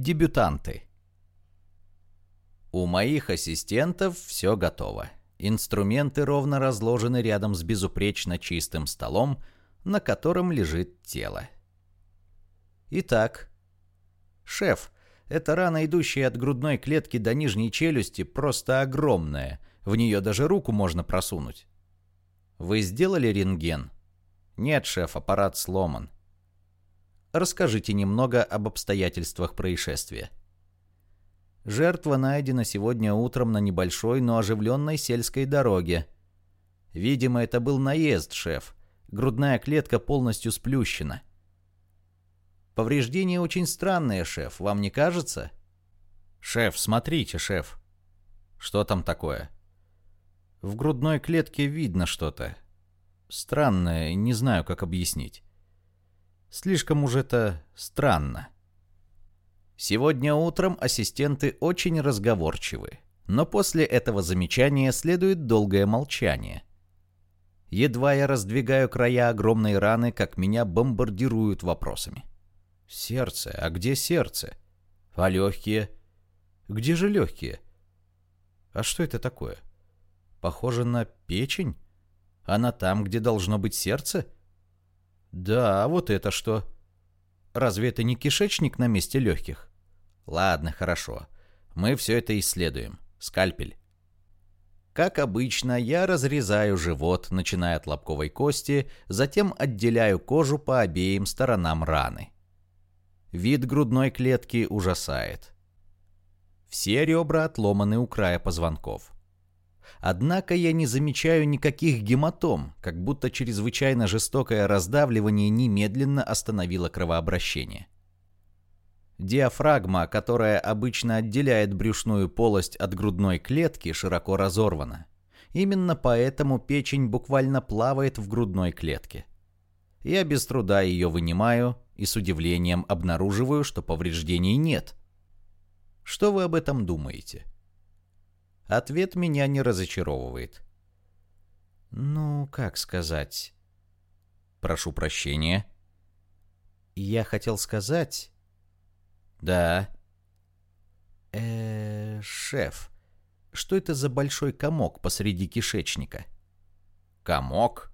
Дебютанты. У моих ассистентов все готово. Инструменты ровно разложены рядом с безупречно чистым столом, на котором лежит тело. Итак, шеф, эта рана, идущая от грудной клетки до нижней челюсти, просто огромная. В нее даже руку можно просунуть. Вы сделали рентген? Нет, шеф, аппарат сломан. Расскажите немного об обстоятельствах происшествия. Жертва найдена сегодня утром на небольшой, но оживленной сельской дороге. Видимо, это был наезд, шеф. Грудная клетка полностью сплющена. Повреждения очень странные, шеф, вам не кажется? Шеф, смотрите, шеф. Что там такое? В грудной клетке видно что-то. Странное, не знаю, как объяснить. Слишком уж это странно. Сегодня утром ассистенты очень разговорчивы, но после этого замечания следует долгое молчание. Едва я раздвигаю края огромной раны, как меня бомбардируют вопросами. Сердце, а где сердце? А легкие? Где же легкие? А что это такое? Похоже на печень? Она там, где должно быть сердце? — да, а вот это что? Разве это не кишечник на месте легких? Ладно, хорошо. Мы все это исследуем. Скальпель. Как обычно, я разрезаю живот, начиная от лобковой кости, затем отделяю кожу по обеим сторонам раны. Вид грудной клетки ужасает. Все ребра отломаны у края позвонков. Однако я не замечаю никаких гематом, как будто чрезвычайно жестокое раздавливание немедленно остановило кровообращение. Диафрагма, которая обычно отделяет брюшную полость от грудной клетки, широко разорвана. Именно поэтому печень буквально плавает в грудной клетке. Я без труда ее вынимаю и с удивлением обнаруживаю, что повреждений нет. Что вы об этом думаете? Ответ меня не разочаровывает. Ну, как сказать? Прошу прощения. Я хотел сказать... Да. Э, шеф, что это за большой комок посреди кишечника? Комок?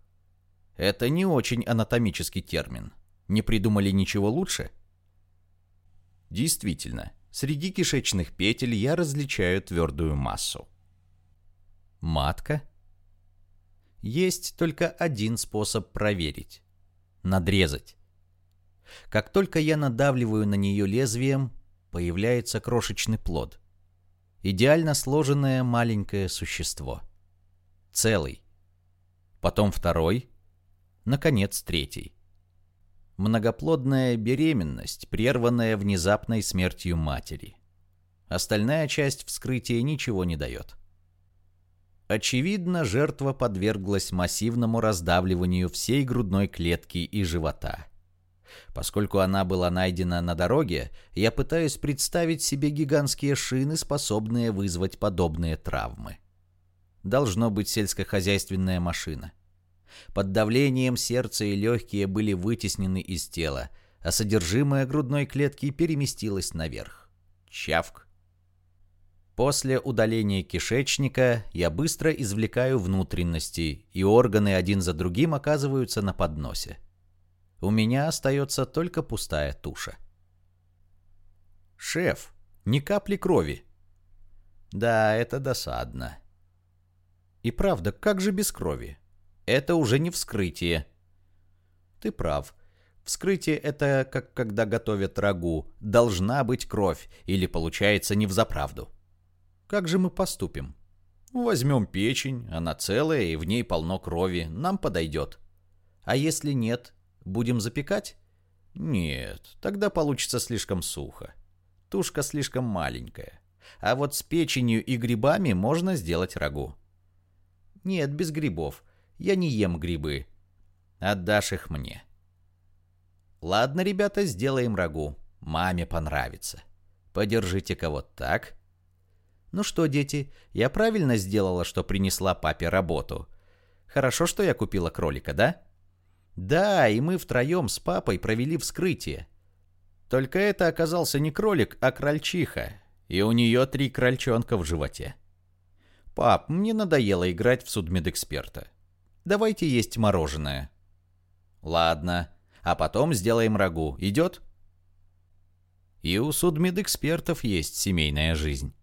Это не очень анатомический термин. Не придумали ничего лучше? Действительно, Среди кишечных петель я различаю твердую массу. Матка? Есть только один способ проверить. Надрезать. Как только я надавливаю на нее лезвием, появляется крошечный плод. Идеально сложенное маленькое существо. Целый. Потом второй. Наконец, третий. Многоплодная беременность, прерванная внезапной смертью матери. Остальная часть вскрытия ничего не дает. Очевидно, жертва подверглась массивному раздавливанию всей грудной клетки и живота. Поскольку она была найдена на дороге, я пытаюсь представить себе гигантские шины, способные вызвать подобные травмы. Должно быть сельскохозяйственная машина. Под давлением сердце и легкие были вытеснены из тела, а содержимое грудной клетки переместилось наверх. Чавк. После удаления кишечника я быстро извлекаю внутренности, и органы один за другим оказываются на подносе. У меня остается только пустая туша. «Шеф, ни капли крови!» «Да, это досадно». «И правда, как же без крови? Это уже не вскрытие. Ты прав. Вскрытие — это как когда готовят рагу. Должна быть кровь, или получается не взаправду. Как же мы поступим? Возьмем печень, она целая, и в ней полно крови. Нам подойдет. А если нет, будем запекать? Нет, тогда получится слишком сухо. Тушка слишком маленькая. А вот с печенью и грибами можно сделать рагу. Нет, без грибов. Я не ем грибы. Отдашь их мне. Ладно, ребята, сделаем рагу. Маме понравится. Подержите-ка вот так. Ну что, дети, я правильно сделала, что принесла папе работу. Хорошо, что я купила кролика, да? Да, и мы втроем с папой провели вскрытие. Только это оказался не кролик, а крольчиха, и у нее три крольчонка в животе. «Пап, мне надоело играть в судмедэксперта. Давайте есть мороженое». «Ладно, а потом сделаем рагу. Идет?» И у судмедэкспертов есть семейная жизнь.